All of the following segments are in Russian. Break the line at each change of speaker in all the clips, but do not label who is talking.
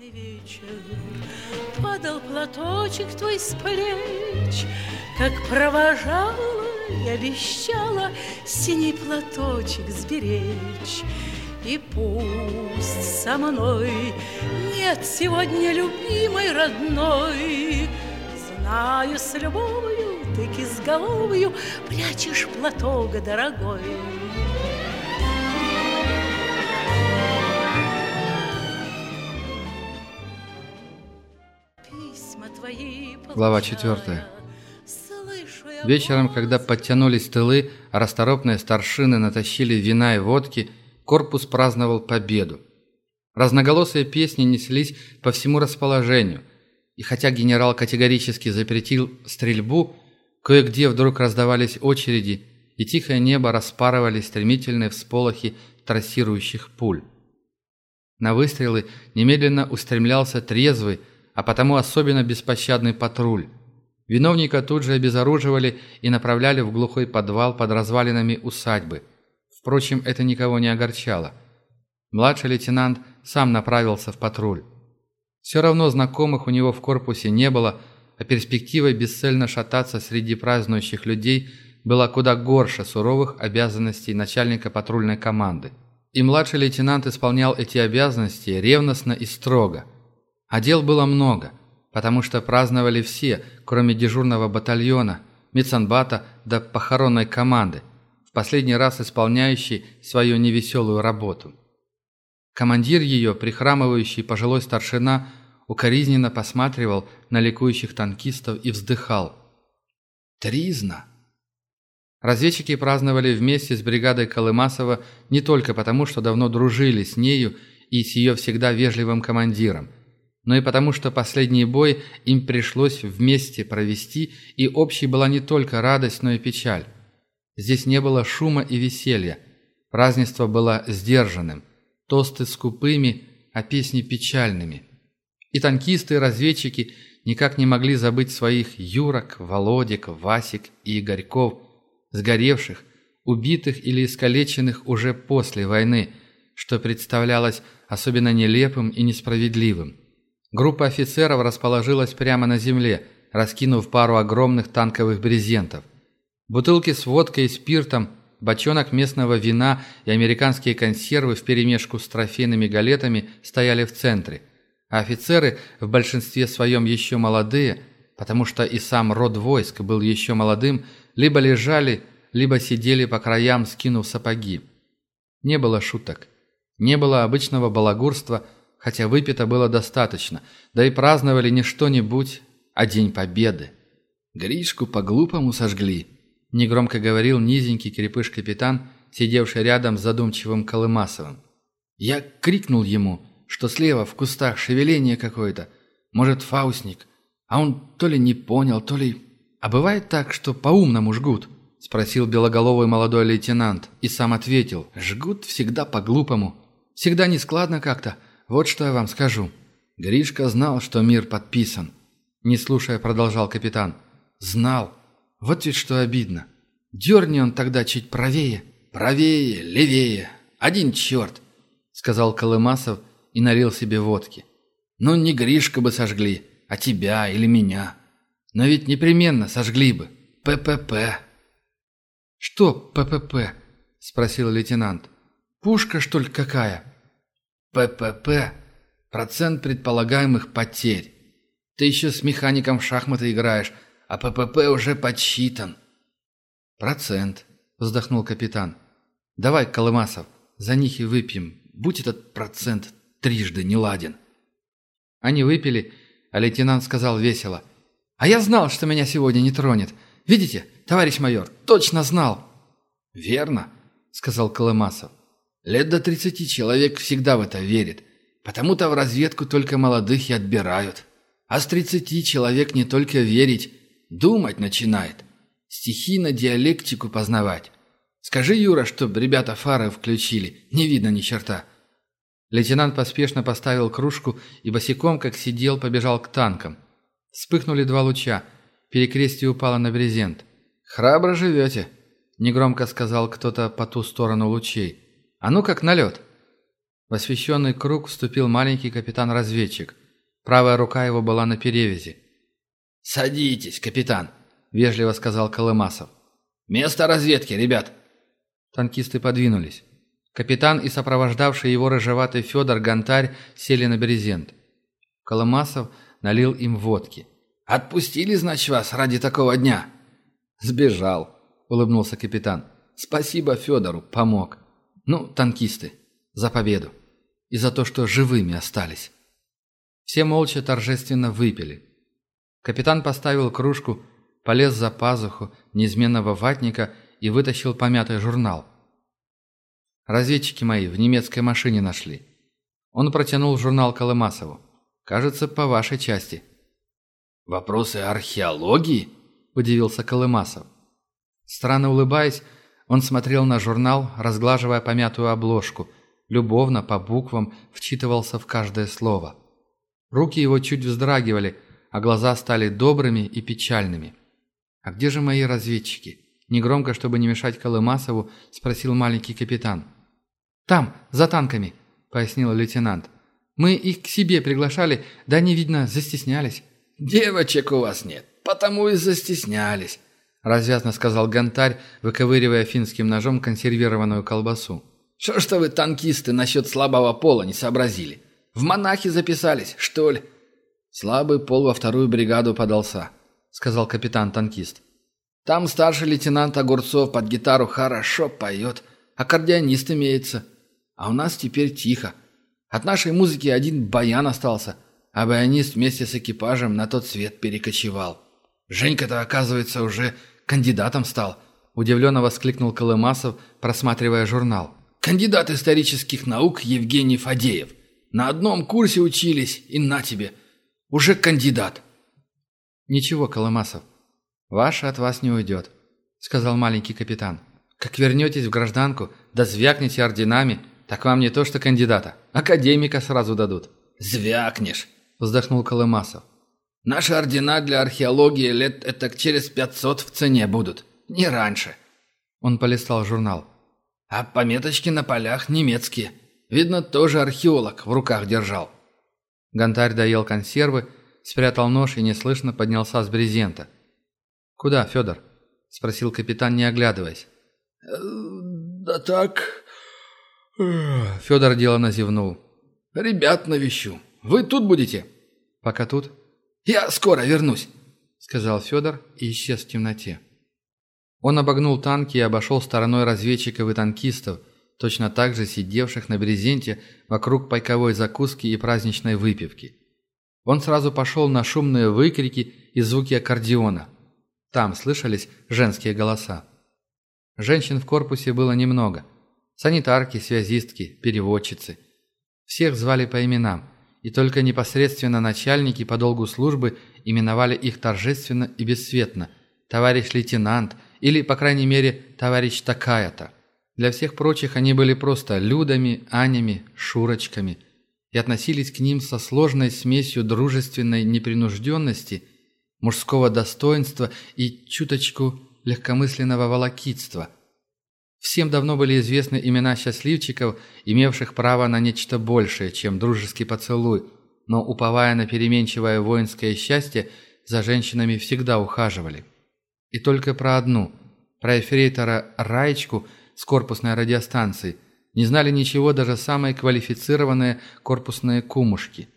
вечер Падал платочек твой с плеч, Как провожала и обещала Синий платочек сберечь. И пусть со мной нет сегодня любимой родной, Знаю, с любовью ты кизголовью Прячешь платок дорогой.
Глава 4. Вечером, когда подтянулись тылы, а расторопные старшины натащили вина и водки, корпус праздновал победу. Разноголосые песни неслись по всему расположению, и хотя генерал категорически запретил стрельбу, кое-где вдруг раздавались очереди, и тихое небо распарывали стремительные всполохи трассирующих пуль. На выстрелы немедленно устремлялся трезвый, а потому особенно беспощадный патруль. Виновника тут же обезоруживали и направляли в глухой подвал под развалинами усадьбы. Впрочем, это никого не огорчало. Младший лейтенант сам направился в патруль. Все равно знакомых у него в корпусе не было, а перспектива бесцельно шататься среди празднующих людей была куда горше суровых обязанностей начальника патрульной команды. И младший лейтенант исполнял эти обязанности ревностно и строго – а дел было много, потому что праздновали все, кроме дежурного батальона, медсанбата до похоронной команды, в последний раз исполняющей свою невеселую работу. Командир ее, прихрамывающий пожилой старшина, укоризненно посматривал на ликующих танкистов и вздыхал. «Тризна!» Разведчики праздновали вместе с бригадой Колымасова не только потому, что давно дружили с нею и с ее всегда вежливым командиром – но и потому, что последний бой им пришлось вместе провести, и общей была не только радость, но и печаль. Здесь не было шума и веселья. Празднество было сдержанным, тосты скупыми, а песни печальными. И танкисты, и разведчики никак не могли забыть своих Юрок, Володек, Васик и Игорьков, сгоревших, убитых или искалеченных уже после войны, что представлялось особенно нелепым и несправедливым. Группа офицеров расположилась прямо на земле, раскинув пару огромных танковых брезентов. Бутылки с водкой и спиртом, бочонок местного вина и американские консервы вперемешку с трофейными галетами стояли в центре. А офицеры, в большинстве своем еще молодые, потому что и сам род войск был еще молодым, либо лежали, либо сидели по краям, скинув сапоги. Не было шуток. Не было обычного балагурства – хотя выпито было достаточно, да и праздновали не что-нибудь, а День Победы. «Гришку по-глупому сожгли», – негромко говорил низенький крепыш-капитан, сидевший рядом с задумчивым Колымасовым. «Я крикнул ему, что слева в кустах шевеление какое-то, может, фаустник, а он то ли не понял, то ли... А бывает так, что по-умному жгут?» – спросил белоголовый молодой лейтенант и сам ответил. «Жгут всегда по-глупому. Всегда нескладно как-то, вот что я вам скажу. Гришка знал, что мир подписан. Не слушая, продолжал капитан. Знал. Вот ведь что обидно. Дерни он тогда чуть правее. Правее, левее. Один черт, сказал Колымасов и налил себе водки. Ну, не Гришка бы сожгли, а тебя или меня. Но ведь непременно сожгли бы. ППП. Что ППП? Спросил лейтенант. Пушка, что ли, какая? ППП – процент предполагаемых потерь. Ты еще с механиком в шахматы играешь, а ППП уже подсчитан». «Процент», – вздохнул капитан. «Давай, Колымасов, за них и выпьем. Будь этот процент трижды не ладен». Они выпили, а лейтенант сказал весело. «А я знал, что меня сегодня не тронет. Видите, товарищ майор, точно знал». «Верно», — сказал Колымасов. Лет до тридцати человек всегда в это верит. Потому-то в разведку только молодых и отбирают. А с тридцати человек не только верить, думать начинает. Стихийно диалектику познавать. Скажи, Юра, чтоб ребята фары включили. Не видно ни черта. Лейтенант поспешно поставил кружку и босиком, как сидел, побежал к танкам. Вспыхнули два луча. Перекрестие упало на брезент. «Храбро живете», — негромко сказал кто-то по ту сторону лучей. А ну как налет!» В освещенный круг вступил маленький капитан-разведчик. Правая рука его была на перевязи.
«Садитесь, капитан», — вежливо сказал Колымасов. «Место разведки, ребят!»
Танкисты подвинулись. Капитан и сопровождавший его рыжеватый Федор Гонтарь сели на брезент. Колымасов налил им водки.
«Отпустили, значит, вас ради такого дня?»
«Сбежал», — улыбнулся капитан. «Спасибо Федору, помог. Ну, танкисты, за победу. И за то, что живыми остались». Все молча торжественно выпили. Капитан поставил кружку, полез за пазуху неизменного ватника и вытащил помятый журнал. «Разведчики мои в немецкой машине нашли». Он протянул журнал Колымасову. «Кажется, по вашей части».
«Вопросы археологии?» – удивился Колымасов.
Странно улыбаясь, он смотрел на журнал, разглаживая помятую обложку, любовно, по буквам, вчитывался в каждое слово. Руки его чуть вздрагивали, а глаза стали добрыми и печальными. «А где же мои разведчики?» Негромко, чтобы не мешать Колымасову, спросил маленький капитан. «Там, за танками», — пояснил лейтенант. «Мы их к себе приглашали, да они, видно, застеснялись».
«Девочек у вас нет, потому и застеснялись», — развязно сказал Гонтарь, выковыривая финским ножом консервированную колбасу. «Что ж-то вы, танкисты, насчет слабого пола не сообразили? В монахи записались, что ли?»
«Слабый пол во вторую бригаду подался», — сказал капитан-танкист.
«Там старший лейтенант Огурцов под гитару хорошо поет, аккордеонист имеется. А у нас теперь тихо. От нашей музыки один баян остался, а баянист вместе с экипажем на тот свет перекочевал. Женька-то, оказывается, уже кандидатом стал», —
удивленно воскликнул Колымасов, просматривая журнал.
«Кандидат исторических наук Евгений Фадеев. На одном курсе учились, и на тебе — уже кандидат».
«Ничего, Коломасов, ваше от вас не уйдет», — сказал маленький капитан. «Как вернетесь в гражданку, да звякнете орденами, так вам не то что кандидата, академика сразу дадут».
«Звякнешь», —
вздохнул Колымасов.
«Наши ордена для археологии лет это через пятьсот в цене будут, не раньше».
Он полистал журнал.
«А пометочки на полях немецкие. Видно, тоже археолог в руках держал».
Гонтарь доел консервы, спрятал нож и неслышно поднялся с брезента. «Куда, Федор?» – спросил капитан, не оглядываясь.
«Э, «Да так...»
Федор делано зевнул.
«Ребят навещу. Вы тут будете?»
«Пока тут?»
«Я скоро вернусь», –
сказал Федор и исчез в темноте. Он обогнул танки и обошел стороной разведчиков и танкистов – точно так же сидевших на брезенте вокруг пайковой закуски и праздничной выпивки. Он сразу пошел на шумные выкрики и звуки аккордеона. Там слышались женские голоса. Женщин в корпусе было немного. Санитарки, связистки, переводчицы. Всех звали по именам, и только непосредственно начальники по долгу службы именовали их торжественно и бесцветно «товарищ лейтенант» или, по крайней мере, «товарищ такая-то». Для всех прочих они были просто Людами, Анями, Шурочками и относились к ним со сложной смесью дружественной непринужденности, мужского достоинства и чуточку легкомысленного волокитства. Всем давно были известны имена счастливчиков, имевших право на нечто большее, чем дружеский поцелуй, но, уповая на переменчивое воинское счастье, за женщинами всегда ухаживали. И только про одну, про эфрейтора Раечку – с корпусной радиостанции. Не знали ничего даже самые квалифицированные корпусные кумушки.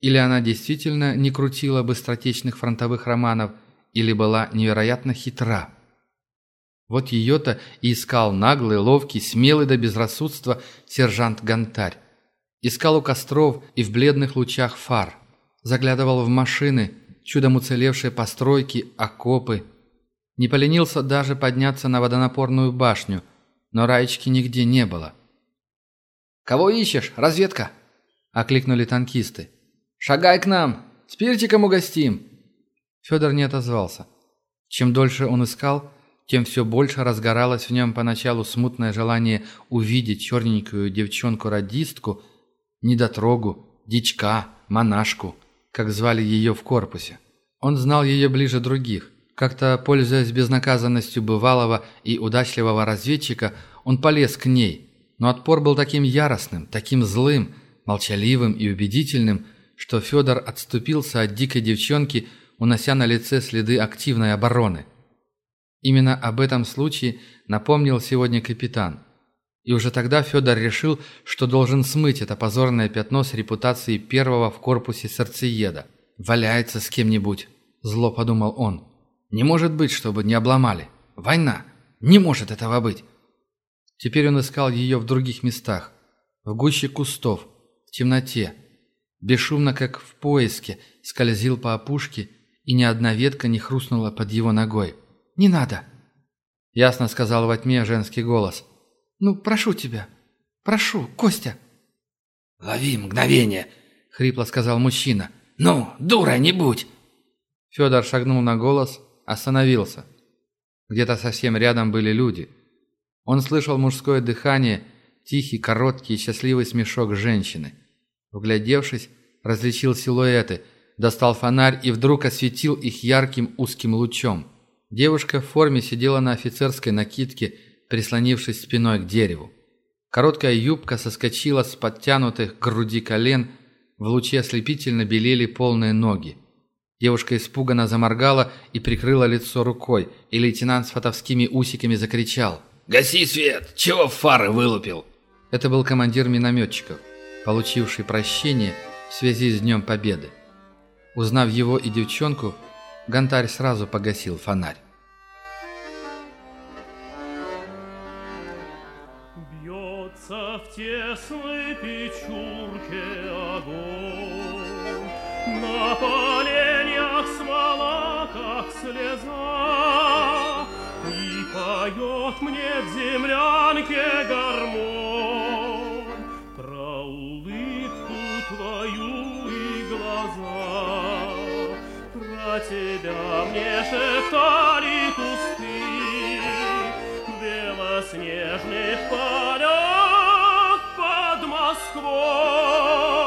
Или она действительно не крутила быстротечных фронтовых романов, или была невероятно хитра. Вот ее-то и искал наглый, ловкий, смелый до безрассудства сержант Гонтарь. Искал у костров и в бледных лучах фар. Заглядывал в машины, чудом уцелевшие постройки, окопы. Не поленился даже подняться на водонапорную башню – но Раечки нигде не было.
«Кого ищешь? Разведка!»
– окликнули танкисты.
«Шагай к нам! Спиртиком угостим!»
Федор не отозвался. Чем дольше он искал, тем все больше разгоралось в нем поначалу смутное желание увидеть черненькую девчонку-радистку, недотрогу, дичка, монашку, как звали ее в корпусе. Он знал ее ближе других. Как-то, пользуясь безнаказанностью бывалого и удачливого разведчика, он полез к ней. но отпор был таким яростным, таким злым, молчаливым и убедительным, что Федор отступился от дикой девчонки, унося на лице следы активной обороны. Именно об этом случае напомнил сегодня капитан. И уже тогда Федор решил, что должен смыть это позорное пятно с репутацией первого в корпусе сердцееда. «Валяется с кем-нибудь», – зло подумал он. «Не может быть, чтобы не обломали. Война. Не может этого быть». Теперь он искал ее в других местах. В гуще кустов, в темноте. Бесшумно, как в поиске, скользил по опушке, и ни одна ветка не хрустнула под его ногой. «Не надо!» Ясно сказал во тьме женский голос. «Ну, прошу тебя. Прошу, Костя!»
«Лови мгновение!» — хрипло сказал мужчина. «Ну, дура не будь!»
Федор шагнул на голос, остановился. Где-то совсем рядом были люди. Он слышал мужское дыхание, тихий, короткий и счастливый смешок женщины. Вглядевшись, различил силуэты, достал фонарь и вдруг осветил их ярким узким лучом. Девушка в форме сидела на офицерской накидке, прислонившись спиной к дереву. Короткая юбка соскочила с подтянутых к груди колен, в луче ослепительно белели полные ноги. Девушка испуганно заморгала и прикрыла лицо рукой, и лейтенант с фотовскими усиками закричал.
«Гаси свет! Чего фары вылупил?»
Это был командир минометчиков, получивший прощение в связи с Днем Победы. Узнав его и девчонку, Гонтарь сразу погасил фонарь.
Бьется в тесной печурке огонь, На поленьях смола, как слеза, И поет мне в землянке гармонь Про тебя мне шептали кусты В белоснежных полях под Москвой.